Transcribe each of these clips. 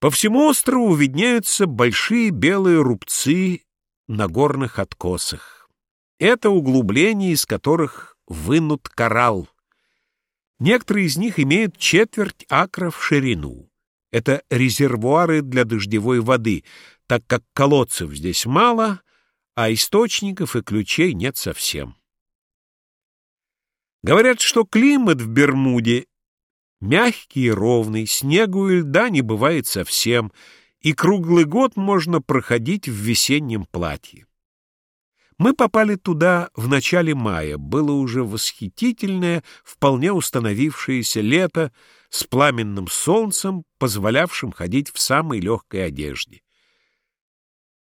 По всему острову виднеются большие белые рубцы на горных откосах. Это углубления, из которых вынут коралл. Некоторые из них имеют четверть акра в ширину. Это резервуары для дождевой воды, так как колодцев здесь мало, а источников и ключей нет совсем. Говорят, что климат в Бермуде мягкий и ровный, снегу и льда не бывает совсем, и круглый год можно проходить в весеннем платье. Мы попали туда в начале мая, было уже восхитительное, вполне установившееся лето с пламенным солнцем, позволявшим ходить в самой легкой одежде.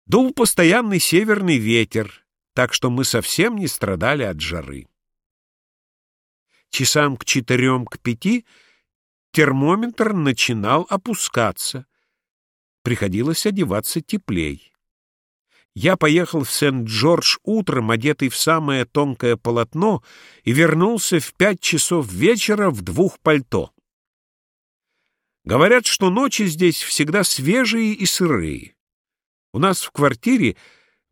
Дул постоянный северный ветер, так что мы совсем не страдали от жары. Часам к четырем, к пяти термометр начинал опускаться. Приходилось одеваться теплей. Я поехал в Сент-Джордж утром, одетый в самое тонкое полотно, и вернулся в пять часов вечера в двух пальто. Говорят, что ночи здесь всегда свежие и сырые. У нас в квартире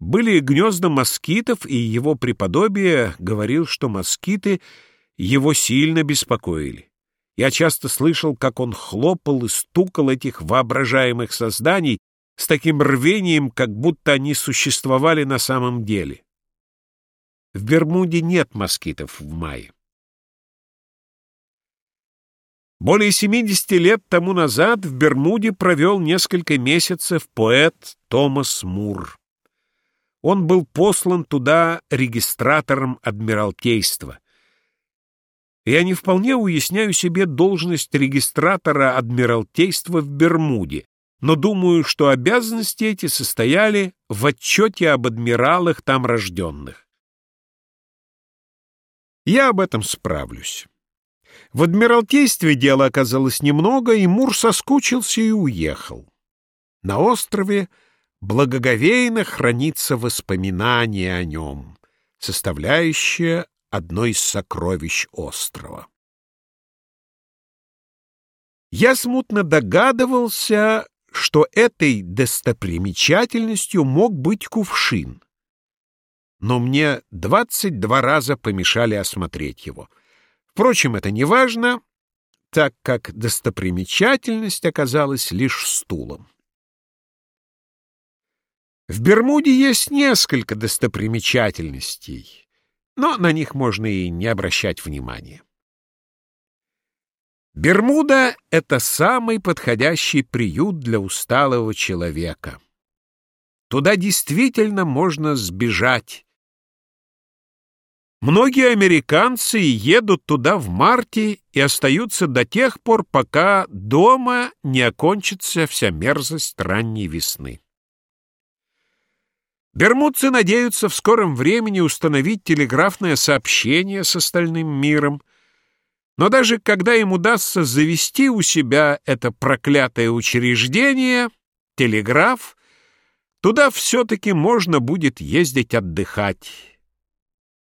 были гнезда москитов, и его преподобие говорил, что москиты — его сильно беспокоили. Я часто слышал, как он хлопал и стукал этих воображаемых созданий с таким рвением, как будто они существовали на самом деле. В Бермуде нет москитов в мае. Более 70 лет тому назад в Бермуде провел несколько месяцев поэт Томас Мур. Он был послан туда регистратором Адмиралтейства — я не вполне уясняю себе должность регистратора Адмиралтейства в Бермуде, но думаю, что обязанности эти состояли в отчете об адмиралах там рожденных. Я об этом справлюсь. В Адмиралтействе дело оказалось немного, и Мур соскучился и уехал. На острове благоговейно хранится воспоминание о нем, составляющее одно из сокровищ острова. Я смутно догадывался, что этой достопримечательностью мог быть кувшин, но мне двадцать два раза помешали осмотреть его. Впрочем, это не важно, так как достопримечательность оказалась лишь стулом. В Бермуде есть несколько достопримечательностей, но на них можно и не обращать внимания. Бермуда — это самый подходящий приют для усталого человека. Туда действительно можно сбежать. Многие американцы едут туда в марте и остаются до тех пор, пока дома не окончится вся мерзость ранней весны. Бермудцы надеются в скором времени установить телеграфное сообщение с остальным миром, но даже когда им удастся завести у себя это проклятое учреждение, телеграф, туда все-таки можно будет ездить отдыхать,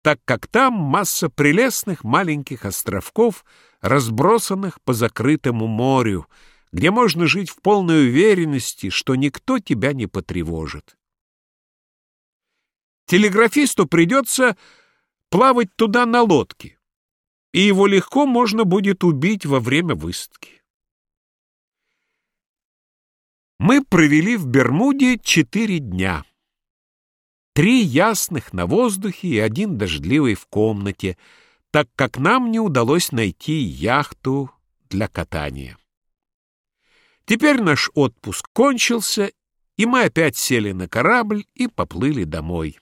так как там масса прелестных маленьких островков, разбросанных по закрытому морю, где можно жить в полной уверенности, что никто тебя не потревожит. Телеграфисту придется плавать туда на лодке, и его легко можно будет убить во время высадки. Мы провели в Бермуде четыре дня. Три ясных на воздухе и один дождливый в комнате, так как нам не удалось найти яхту для катания. Теперь наш отпуск кончился, и мы опять сели на корабль и поплыли домой.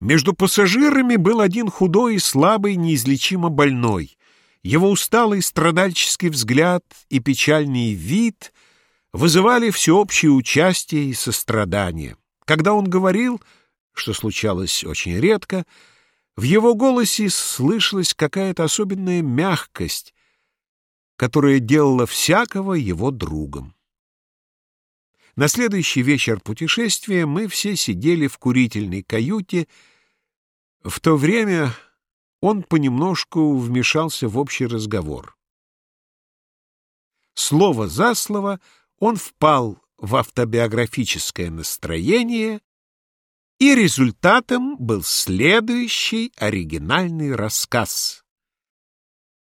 Между пассажирами был один худой и слабый, неизлечимо больной. Его усталый страдальческий взгляд и печальный вид вызывали всеобщее участие и сострадание. Когда он говорил, что случалось очень редко, в его голосе слышалась какая-то особенная мягкость, которая делала всякого его другом. На следующий вечер путешествия мы все сидели в курительной каюте в то время он понемножку вмешался в общий разговор. Слово за слово он впал в автобиографическое настроение, и результатом был следующий оригинальный рассказ.